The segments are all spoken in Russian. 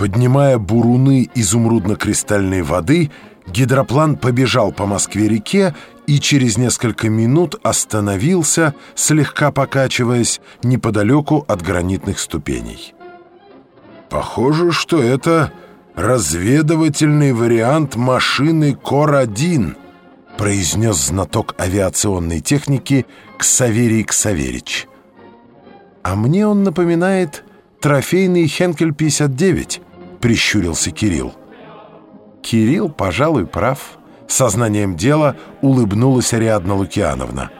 Поднимая буруны изумрудно-кристальной воды, гидроплан побежал по Москве-реке и через несколько минут остановился, слегка покачиваясь, неподалеку от гранитных ступеней. «Похоже, что это разведывательный вариант машины Кор-1», произнес знаток авиационной техники Ксаверий Ксаверич. «А мне он напоминает трофейный Хенкель-59», — прищурился Кирилл. Кирилл, пожалуй, прав. Сознанием дела улыбнулась Ариадна Лукиановна.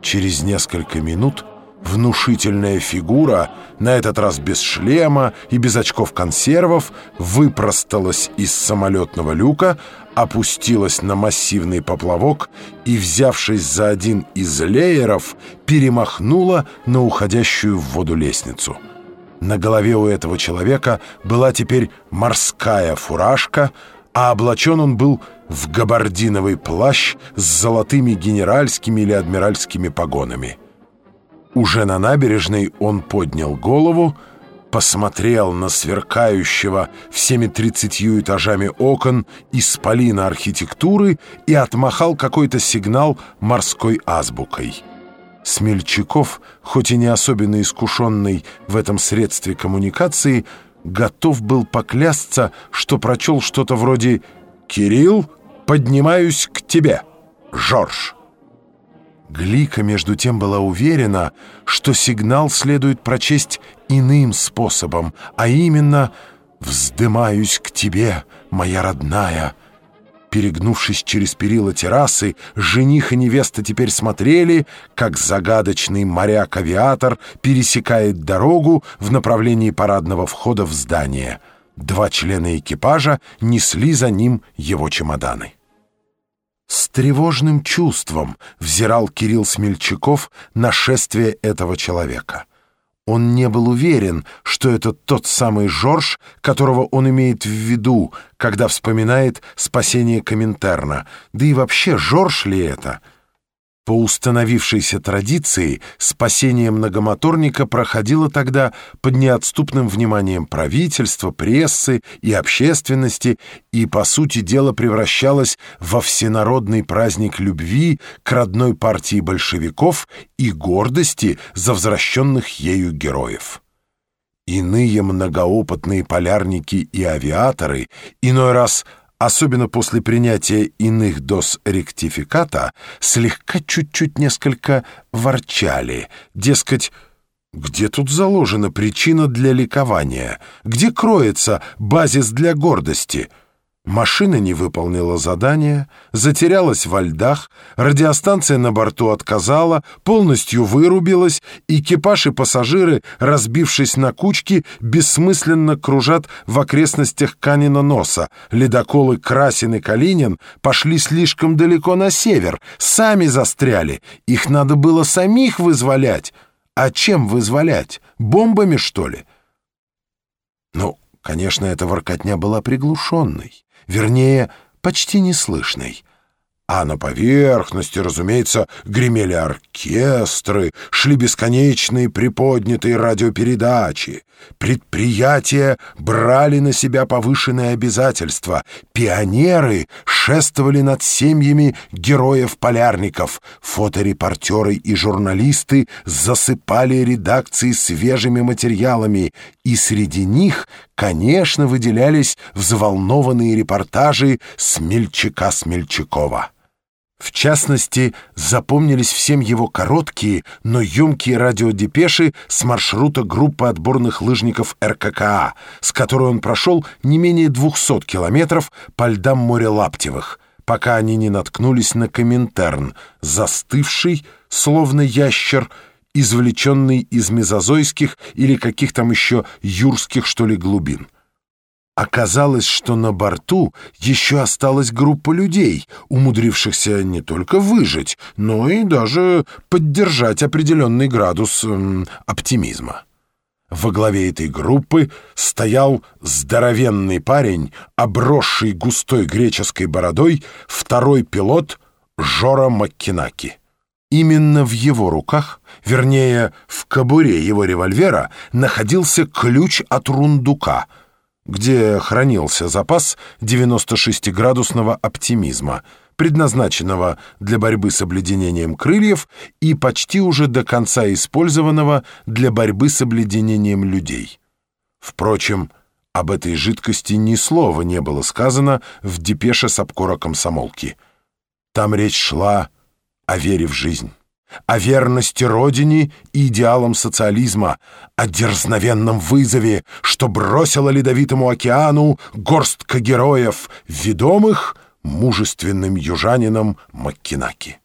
Через несколько минут внушительная фигура, на этот раз без шлема и без очков консервов, выпросталась из самолетного люка, опустилась на массивный поплавок и, взявшись за один из лееров, перемахнула на уходящую в воду лестницу. На голове у этого человека была теперь морская фуражка, а облачен он был в габардиновый плащ с золотыми генеральскими или адмиральскими погонами. Уже на набережной он поднял голову, посмотрел на сверкающего всеми тридцатью этажами окон исполина архитектуры и отмахал какой-то сигнал морской азбукой. Смельчаков, хоть и не особенно искушенный в этом средстве коммуникации, готов был поклясться, что прочел что-то вроде «Кирилл, поднимаюсь к тебе, Жорж». Глика, между тем, была уверена, что сигнал следует прочесть иным способом, а именно «Вздымаюсь к тебе, моя родная», Перегнувшись через перила террасы, жених и невеста теперь смотрели, как загадочный моряк-авиатор пересекает дорогу в направлении парадного входа в здание. Два члена экипажа несли за ним его чемоданы. С тревожным чувством взирал Кирилл Смельчаков на шествие этого человека — он не был уверен, что это тот самый Жорж, которого он имеет в виду, когда вспоминает спасение Коминтерна. Да и вообще, Жорж ли это — по установившейся традиции спасение многомоторника проходило тогда под неотступным вниманием правительства, прессы и общественности и, по сути дела, превращалось во всенародный праздник любви к родной партии большевиков и гордости за возвращенных ею героев. Иные многоопытные полярники и авиаторы иной раз – особенно после принятия иных доз ректификата, слегка чуть-чуть несколько ворчали, дескать, где тут заложена причина для ликования, где кроется базис для гордости — Машина не выполнила задание, затерялась во льдах, радиостанция на борту отказала, полностью вырубилась, экипаж и пассажиры, разбившись на кучки, бессмысленно кружат в окрестностях Канина носа. Ледоколы Красин и Калинин пошли слишком далеко на север, сами застряли, их надо было самих вызволять. А чем вызволять? Бомбами, что ли? Ну, конечно, эта воркотня была приглушенной вернее, почти неслышной. А на поверхности, разумеется, гремели оркестры, шли бесконечные приподнятые радиопередачи. Предприятия брали на себя повышенные обязательства. Пионеры шествовали над семьями героев-полярников. Фоторепортеры и журналисты засыпали редакции свежими материалами. И среди них, конечно, выделялись взволнованные репортажи Смельчака-Смельчакова. В частности, запомнились всем его короткие, но емкие радиодепеши с маршрута группы отборных лыжников РККА, с которой он прошел не менее 200 километров по льдам моря Лаптевых, пока они не наткнулись на Коминтерн, застывший, словно ящер, извлеченный из мезозойских или каких там еще юрских, что ли, глубин. Оказалось, что на борту еще осталась группа людей, умудрившихся не только выжить, но и даже поддержать определенный градус эм, оптимизма. Во главе этой группы стоял здоровенный парень, обросший густой греческой бородой, второй пилот Жора Маккинаки. Именно в его руках, вернее, в кобуре его револьвера, находился ключ от рундука — где хранился запас 96-градусного оптимизма, предназначенного для борьбы с обледенением крыльев и почти уже до конца использованного для борьбы с обледенением людей. Впрочем, об этой жидкости ни слова не было сказано в депеше с обкора комсомолки. Там речь шла о вере в жизнь о верности Родине и идеалам социализма, о дерзновенном вызове, что бросила ледовитому океану горстка героев, ведомых мужественным южанином Маккинаки.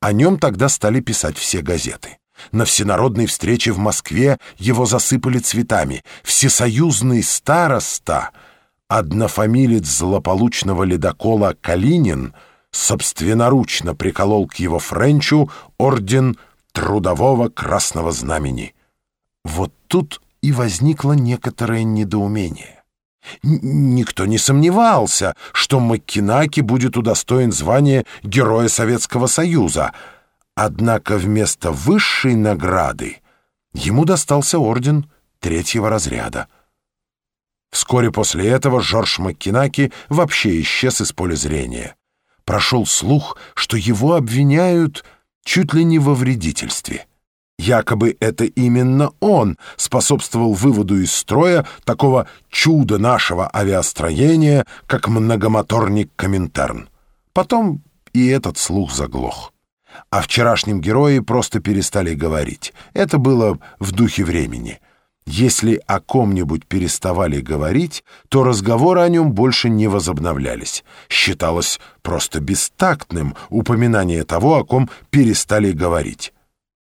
О нем тогда стали писать все газеты. На всенародной встрече в Москве его засыпали цветами. Всесоюзный староста, однофамилец злополучного ледокола Калинин — собственноручно приколол к его френчу орден Трудового Красного Знамени. Вот тут и возникло некоторое недоумение. Никто не сомневался, что Маккинаки будет удостоен звания Героя Советского Союза, однако вместо высшей награды ему достался орден третьего разряда. Вскоре после этого Жорж Маккинаки вообще исчез из поля зрения прошел слух, что его обвиняют чуть ли не во вредительстве. Якобы это именно он способствовал выводу из строя такого чуда нашего авиастроения, как многомоторник Коминтерн. Потом и этот слух заглох. О вчерашнем герое просто перестали говорить. Это было в духе времени — если о ком-нибудь переставали говорить, то разговоры о нем больше не возобновлялись. Считалось просто бестактным упоминание того, о ком перестали говорить.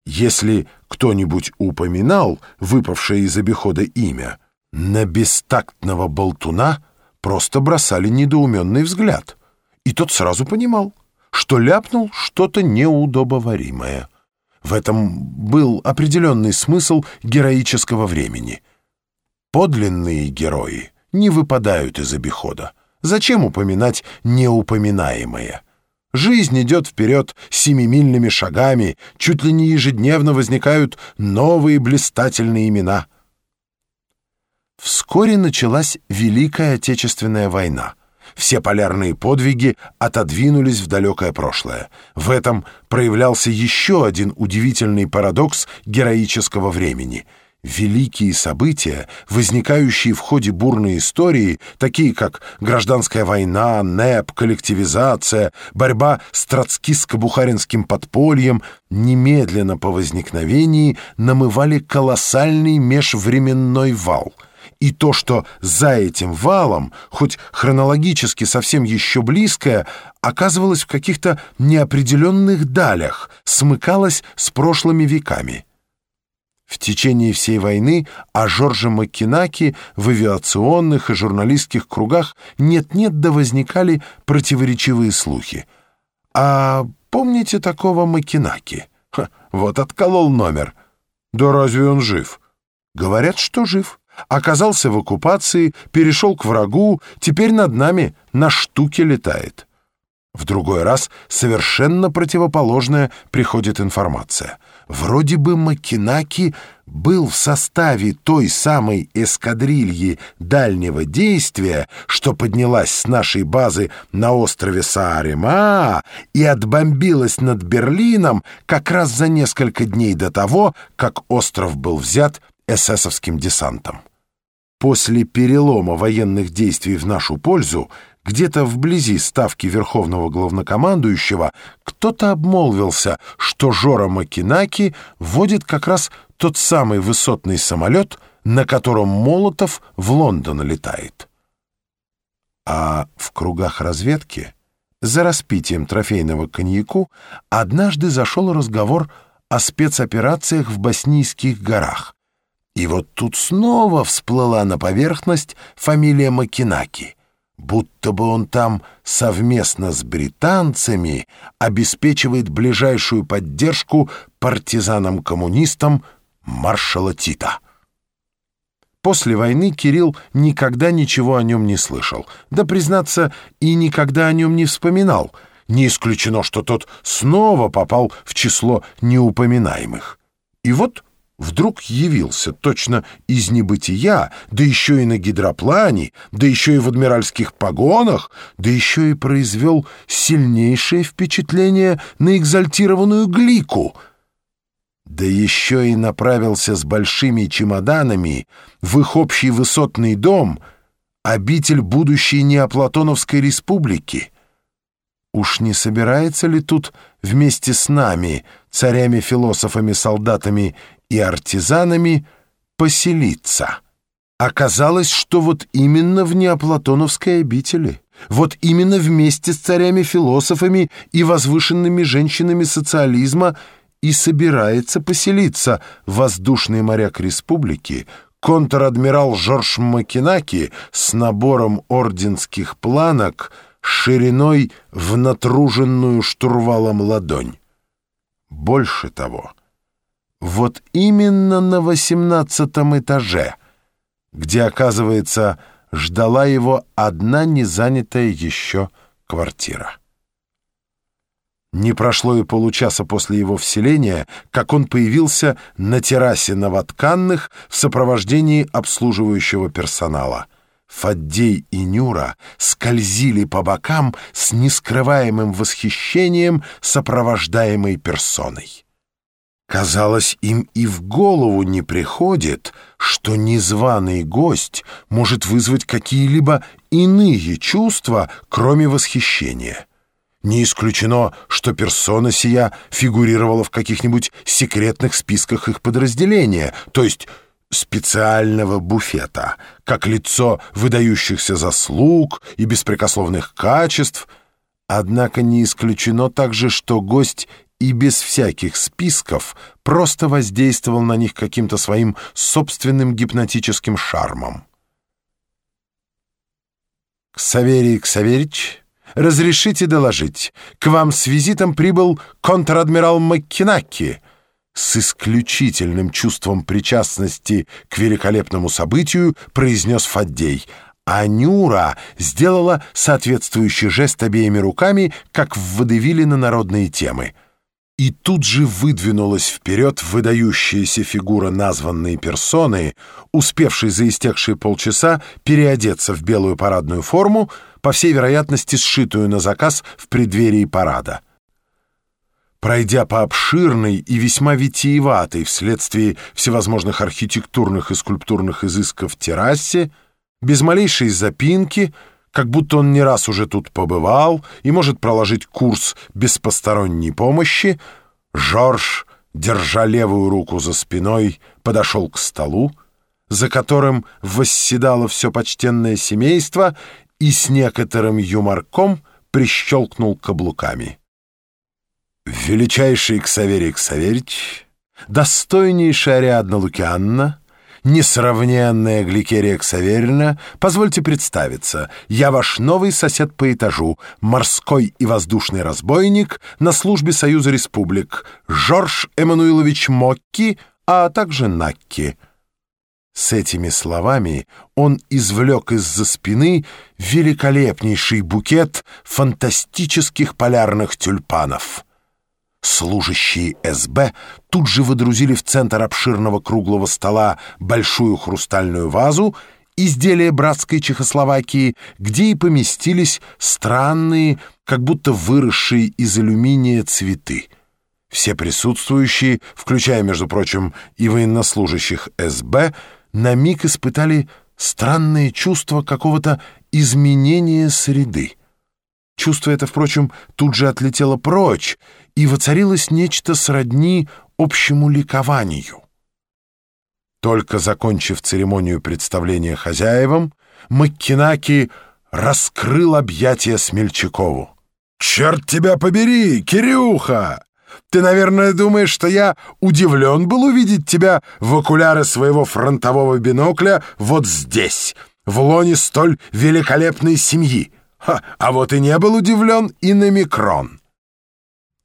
Если кто-нибудь упоминал выпавшее из обихода имя, на бестактного болтуна просто бросали недоуменный взгляд. И тот сразу понимал, что ляпнул что-то неудобоваримое. В этом был определенный смысл героического времени. Подлинные герои не выпадают из обихода. Зачем упоминать неупоминаемое? Жизнь идет вперед семимильными шагами, чуть ли не ежедневно возникают новые блистательные имена. Вскоре началась Великая Отечественная война все полярные подвиги отодвинулись в далекое прошлое. В этом проявлялся еще один удивительный парадокс героического времени — Великие события, возникающие в ходе бурной истории, такие как гражданская война, НЭП, коллективизация, борьба с троцкистско-бухаринским подпольем, немедленно по возникновении намывали колоссальный межвременной вал — и то, что за этим валом, хоть хронологически совсем еще близкое, оказывалось в каких-то неопределенных далях, смыкалось с прошлыми веками. В течение всей войны о Жорже Маккинаке в авиационных и журналистских кругах нет-нет да возникали противоречивые слухи. «А помните такого Маккинаки? вот отколол номер. Да разве он жив?» «Говорят, что жив» оказался в оккупации, перешел к врагу, теперь над нами на штуке летает. В другой раз совершенно противоположная приходит информация. Вроде бы Макинаки был в составе той самой эскадрильи дальнего действия, что поднялась с нашей базы на острове Саарима и отбомбилась над Берлином как раз за несколько дней до того, как остров был взят эсэсовским десантом. После перелома военных действий в нашу пользу, где-то вблизи ставки Верховного Главнокомандующего, кто-то обмолвился, что Жора Макинаки водит как раз тот самый высотный самолет, на котором Молотов в Лондон летает. А в кругах разведки, за распитием трофейного коньяку, однажды зашел разговор о спецоперациях в Боснийских горах, и вот тут снова всплыла на поверхность фамилия Макинаки, будто бы он там совместно с британцами обеспечивает ближайшую поддержку партизанам-коммунистам маршала Тита. После войны Кирилл никогда ничего о нем не слышал, да, признаться, и никогда о нем не вспоминал. Не исключено, что тот снова попал в число неупоминаемых. И вот вдруг явился точно из небытия, да еще и на гидроплане, да еще и в адмиральских погонах, да еще и произвел сильнейшее впечатление на экзальтированную глику — да еще и направился с большими чемоданами в их общий высотный дом, обитель будущей Неоплатоновской республики. Уж не собирается ли тут вместе с нами, царями-философами, солдатами и артизанами, поселиться? Оказалось, что вот именно в Неоплатоновской обители, вот именно вместе с царями-философами и возвышенными женщинами социализма – и собирается поселиться воздушный моряк республики, контр-адмирал Жорж Макинаки с набором орденских планок шириной в натруженную штурвалом ладонь. Больше того, вот именно на восемнадцатом этаже, где, оказывается, ждала его одна незанятая еще квартира. Не прошло и получаса после его вселения, как он появился на террасе новотканных в сопровождении обслуживающего персонала. Фаддей и Нюра скользили по бокам с нескрываемым восхищением сопровождаемой персоной. Казалось, им и в голову не приходит, что незваный гость может вызвать какие-либо иные чувства, кроме восхищения. Не исключено, что персона сия фигурировала в каких-нибудь секретных списках их подразделения, то есть специального буфета, как лицо выдающихся заслуг и беспрекословных качеств. Однако не исключено также, что гость и без всяких списков просто воздействовал на них каким-то своим собственным гипнотическим шармом. Ксаверий Ксаверич «Разрешите доложить. К вам с визитом прибыл контр-адмирал Маккинаки» с исключительным чувством причастности к великолепному событию произнес Фаддей, а Нюра сделала соответствующий жест обеими руками, как в на народные темы. И тут же выдвинулась вперед выдающаяся фигура названной персоны, успевшей за истекшие полчаса переодеться в белую парадную форму, по всей вероятности сшитую на заказ в преддверии парада. Пройдя по обширной и весьма витиеватой вследствие всевозможных архитектурных и скульптурных изысков террасе, без малейшей запинки, как будто он не раз уже тут побывал и может проложить курс без посторонней помощи, Жорж, держа левую руку за спиной, подошел к столу, за которым восседало все почтенное семейство и с некоторым юморком прищелкнул каблуками. Величайший Ксаверий Ксаверич, достойнейшая Ариадна Лукианна, несравненная Гликерия Ксаверина, позвольте представиться, я ваш новый сосед по этажу, морской и воздушный разбойник на службе Союза Республик, Жорж Эммануилович Мокки, а также Накки — с этими словами он извлек из-за спины великолепнейший букет фантастических полярных тюльпанов. Служащие СБ тут же выдрузили в центр обширного круглого стола большую хрустальную вазу, изделие братской Чехословакии, где и поместились странные, как будто выросшие из алюминия цветы. Все присутствующие, включая, между прочим, и военнослужащих СБ, на миг испытали странное чувство какого-то изменения среды. Чувство это, впрочем, тут же отлетело прочь, и воцарилось нечто сродни общему ликованию. Только закончив церемонию представления хозяевам, Маккинаки раскрыл объятия Смельчакову. «Черт тебя побери, Кирюха! Ты, наверное, думаешь, что я удивлен был увидеть тебя в окуляры своего фронтового бинокля вот здесь, в лоне столь великолепной семьи. Ха, а вот и не был удивлен и на микрон.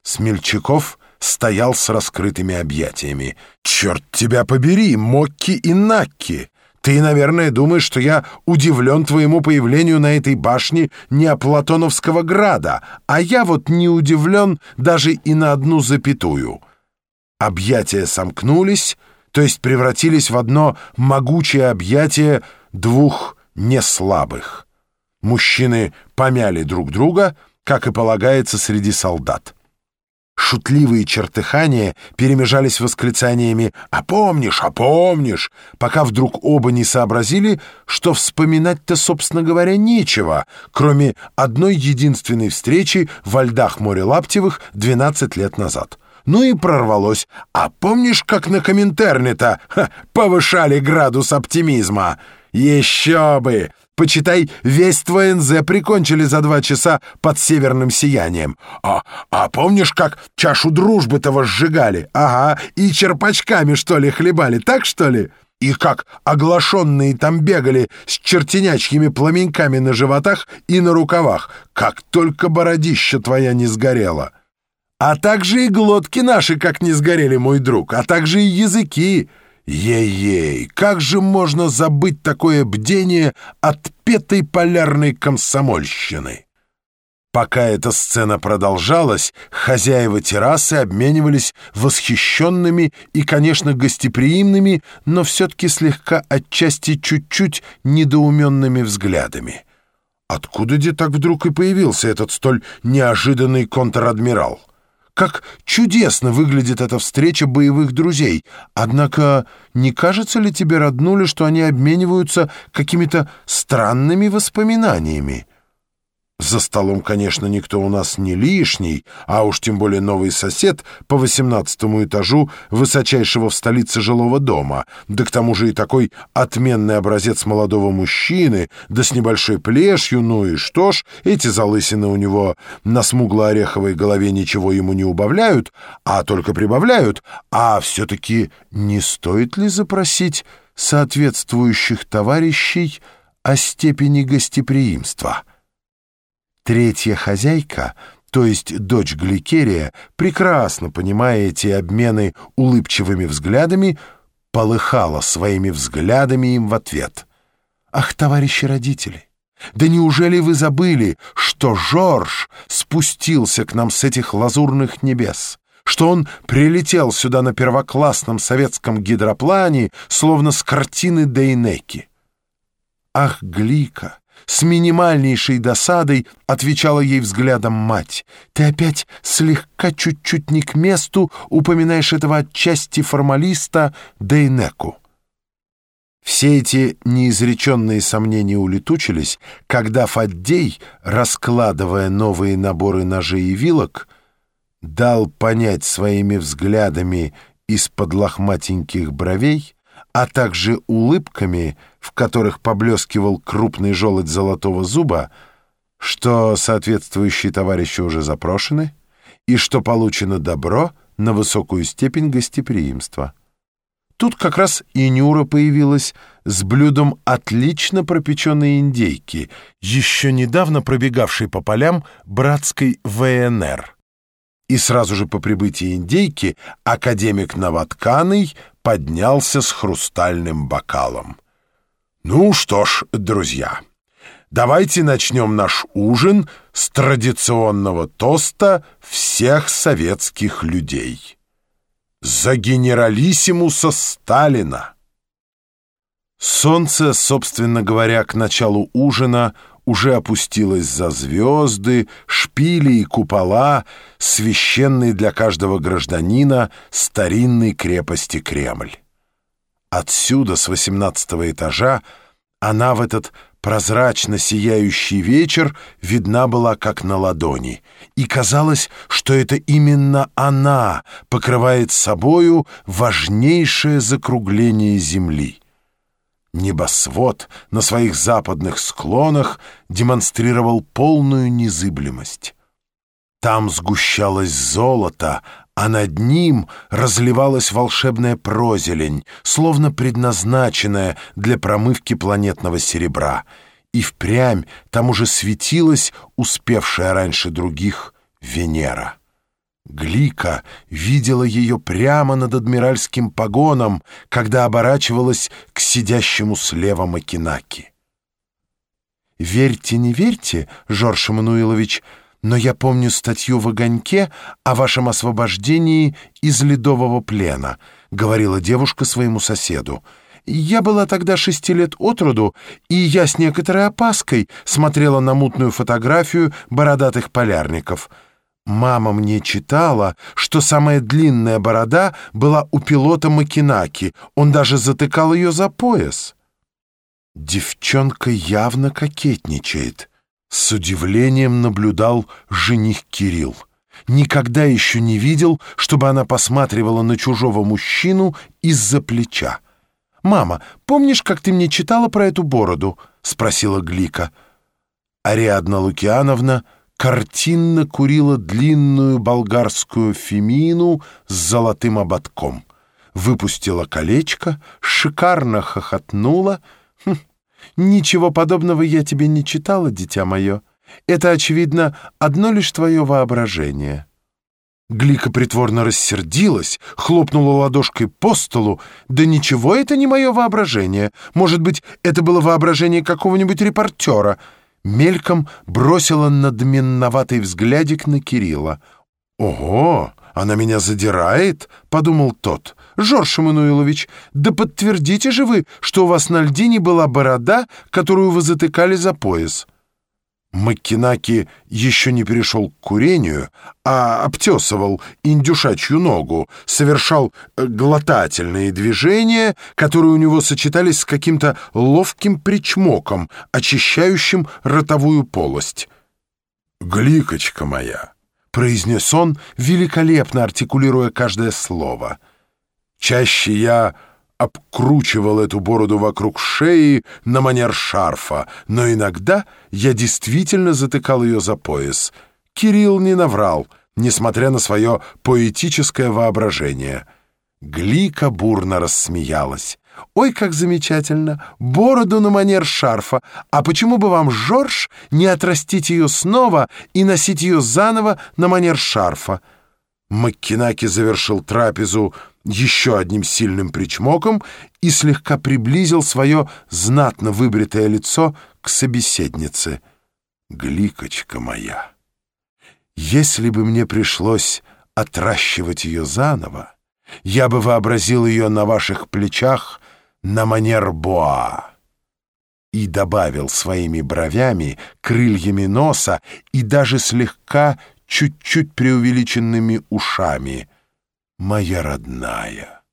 Смельчаков стоял с раскрытыми объятиями. «Черт тебя побери, Мокки и Накки! Ты, наверное, думаешь, что я удивлен твоему появлению на этой башне Неоплатоновского града, а я вот не удивлен даже и на одну запятую. Объятия сомкнулись, то есть превратились в одно могучее объятие двух неслабых. Мужчины помяли друг друга, как и полагается среди солдат. Шутливые чертыхания перемежались восклицаниями «А помнишь, а помнишь!», пока вдруг оба не сообразили, что вспоминать-то, собственно говоря, нечего, кроме одной единственной встречи во льдах моря Лаптевых 12 лет назад. Ну и прорвалось. «А помнишь, как на Коминтерне-то повышали градус оптимизма?» «Еще бы! Почитай, весь твой НЗ прикончили за два часа под северным сиянием. А, а помнишь, как чашу дружбы-то возжигали? Ага, и черпачками, что ли, хлебали, так, что ли? И как оглашенные там бегали с чертенячьими пламеньками на животах и на рукавах, как только бородища твоя не сгорела. А также и глотки наши, как не сгорели, мой друг, а также и языки». Ей-ей, как же можно забыть такое бдение отпетой полярной комсомольщины? Пока эта сцена продолжалась, хозяева террасы обменивались восхищенными и, конечно, гостеприимными, но все-таки слегка отчасти чуть-чуть недоуменными взглядами. Откуда где так вдруг и появился этот столь неожиданный контр-адмирал? Как чудесно выглядит эта встреча боевых друзей. Однако не кажется ли тебе, роднули, что они обмениваются какими-то странными воспоминаниями? За столом, конечно, никто у нас не лишний, а уж тем более новый сосед по восемнадцатому этажу высочайшего в столице жилого дома, да к тому же и такой отменный образец молодого мужчины, да с небольшой плешью, ну и что ж, эти залысины у него на смугло-ореховой голове ничего ему не убавляют, а только прибавляют, а все-таки не стоит ли запросить соответствующих товарищей о степени гостеприимства?» Третья хозяйка, то есть дочь Гликерия, прекрасно понимая эти обмены улыбчивыми взглядами, полыхала своими взглядами им в ответ. «Ах, товарищи родители!» Да неужели вы забыли, что Жорж спустился к нам с этих лазурных небес? Что он прилетел сюда на первоклассном советском гидроплане, словно с картины Дейнеки? Ах, Глика, с минимальнейшей досадой отвечала ей взглядом мать. «Ты опять слегка чуть-чуть не к месту упоминаешь этого отчасти формалиста Дейнеку». Все эти неизреченные сомнения улетучились, когда Фаддей, раскладывая новые наборы ножей и вилок, дал понять своими взглядами из-под лохматеньких бровей, а также улыбками, в которых поблескивал крупный желудь золотого зуба, что соответствующие товарищи уже запрошены и что получено добро на высокую степень гостеприимства. Тут как раз и Нюра появилась с блюдом отлично пропеченной индейки, еще недавно пробегавшей по полям братской ВНР. И сразу же по прибытии индейки академик Новотканый поднялся с хрустальным бокалом. «Ну что ж, друзья, давайте начнем наш ужин с традиционного тоста всех советских людей. За генералиссимуса Сталина!» Солнце, собственно говоря, к началу ужина уже опустилось за звезды, шпили и купола, священные для каждого гражданина старинной крепости Кремль. Отсюда, с восемнадцатого этажа, она в этот прозрачно сияющий вечер видна была как на ладони, и казалось, что это именно она покрывает собою важнейшее закругление Земли. Небосвод на своих западных склонах демонстрировал полную незыблемость. Там сгущалось золото, а над ним разливалась волшебная прозелень, словно предназначенная для промывки планетного серебра, и впрямь там уже светилась успевшая раньше других Венера. Глика видела ее прямо над адмиральским погоном, когда оборачивалась к сидящему слева Макинаки. «Верьте, не верьте, Жорж Эммануилович, но я помню статью в «Огоньке» о вашем освобождении из ледового плена. — говорила девушка своему соседу. «Я была тогда шести лет от роду, и я с некоторой опаской смотрела на мутную фотографию бородатых полярников». Мама мне читала, что самая длинная борода была у пилота Макинаки, он даже затыкал ее за пояс. Девчонка явно кокетничает. С удивлением наблюдал жених Кирилл. Никогда еще не видел, чтобы она посматривала на чужого мужчину из-за плеча. «Мама, помнишь, как ты мне читала про эту бороду?» — спросила Глика. Ариадна Лукиановна картинно курила длинную болгарскую фемину с золотым ободком. Выпустила колечко, шикарно хохотнула. «Хм, «Ничего подобного я тебе не читала, дитя мое. Это, очевидно, одно лишь твое воображение». Глика притворно рассердилась, хлопнула ладошкой по столу. «Да ничего, это не мое воображение. Может быть, это было воображение какого-нибудь репортера». Мельком бросила надменноватый взглядик на Кирилла. «Ого, она меня задирает?» — подумал тот. «Жорж Эммануилович, да подтвердите же вы, что у вас на льдине была борода, которую вы затыкали за пояс». Маккинаки еще не перешел к курению, а обтесывал индюшачью ногу, совершал э, глотательные движения, которые у него сочетались с каким-то ловким причмоком, очищающим ротовую полость. «Гликочка моя!» — произнес он, великолепно артикулируя каждое слово. «Чаще я обкручивал эту бороду вокруг шеи на манер шарфа, но иногда я действительно затыкал ее за пояс. Кирилл не наврал, несмотря на свое поэтическое воображение. Глика бурно рассмеялась. «Ой, как замечательно! Бороду на манер шарфа! А почему бы вам, Жорж, не отрастить ее снова и носить ее заново на манер шарфа?» Маккинаки завершил трапезу еще одним сильным причмоком и слегка приблизил свое знатно выбритое лицо к собеседнице. «Гликочка моя, если бы мне пришлось отращивать ее заново, я бы вообразил ее на ваших плечах на манер боа» и добавил своими бровями, крыльями носа и даже слегка чуть-чуть преувеличенными ушами. «Моя родная».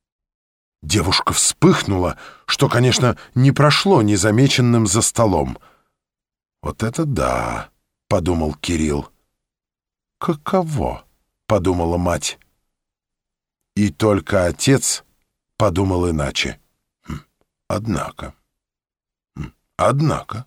Девушка вспыхнула, что, конечно, не прошло незамеченным за столом. «Вот это да!» — подумал Кирилл. «Каково?» — подумала мать. И только отец подумал иначе. Хм, однако... Хм, однако...